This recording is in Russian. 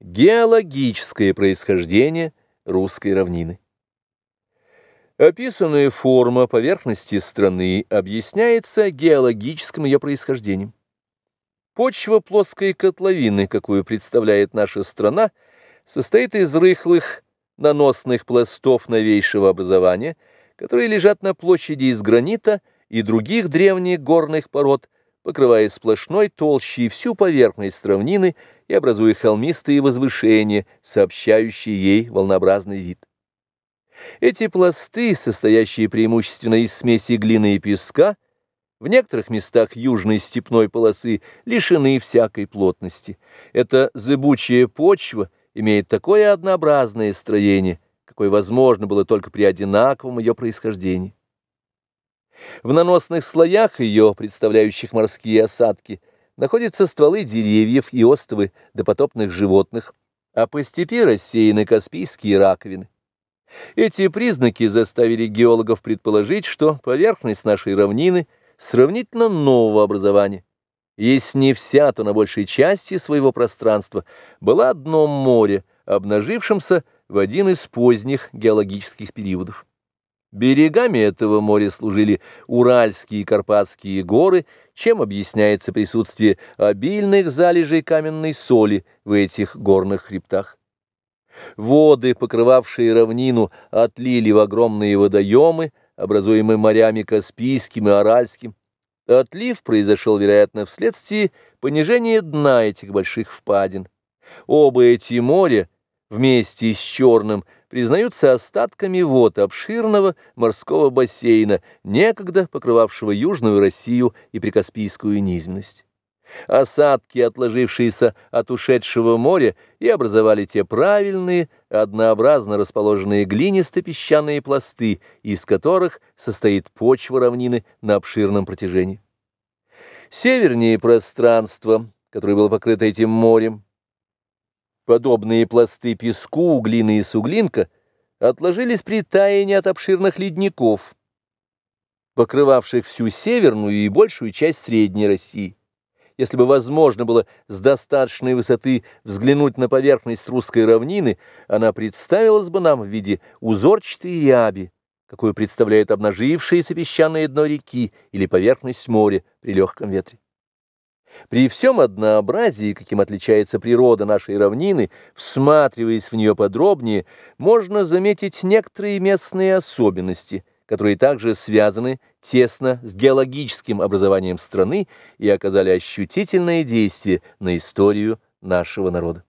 Геологическое происхождение русской равнины. Описанная форма поверхности страны объясняется геологическим ее происхождением. Почва плоской котловины, какую представляет наша страна, состоит из рыхлых наносных пластов новейшего образования, которые лежат на площади из гранита и других древних горных пород, покрывая сплошной толщей всю поверхность равнины и образуя холмистые возвышения, сообщающие ей волнообразный вид. Эти пласты, состоящие преимущественно из смеси глины и песка, в некоторых местах южной степной полосы лишены всякой плотности. Эта зыбучая почва имеет такое однообразное строение, какое возможно было только при одинаковом ее происхождении. В наносных слоях ее, представляющих морские осадки, находятся стволы деревьев и остовы допотопных животных, а по степи рассеяны каспийские раковины. Эти признаки заставили геологов предположить, что поверхность нашей равнины сравнительно нового образования. Если не вся, то на большей части своего пространства была дном моря, обнажившимся в один из поздних геологических периодов. Берегами этого моря служили Уральские и Карпатские горы, чем объясняется присутствие обильных залежей каменной соли в этих горных хребтах. Воды, покрывавшие равнину, отлили в огромные водоемы, образуемые морями Каспийским и Аральским. Отлив произошел, вероятно, вследствие понижения дна этих больших впадин. Оба эти моря вместе с Черным признаются остатками вод обширного морского бассейна, некогда покрывавшего Южную Россию и Прикаспийскую низменность. Осадки, отложившиеся от ушедшего моря, и образовали те правильные, однообразно расположенные глинисто-песчаные пласты, из которых состоит почва равнины на обширном протяжении. Севернее пространство, которое было покрыто этим морем, Подобные пласты песку, глины и суглинка отложились при таянии от обширных ледников, покрывавших всю северную и большую часть Средней России. Если бы возможно было с достаточной высоты взглянуть на поверхность русской равнины, она представилась бы нам в виде узорчатой ряби, какую представляет обнажившееся песчаное дно реки или поверхность моря при легком ветре. При всем однообразии, каким отличается природа нашей равнины, всматриваясь в нее подробнее, можно заметить некоторые местные особенности, которые также связаны тесно с геологическим образованием страны и оказали ощутительное действие на историю нашего народа.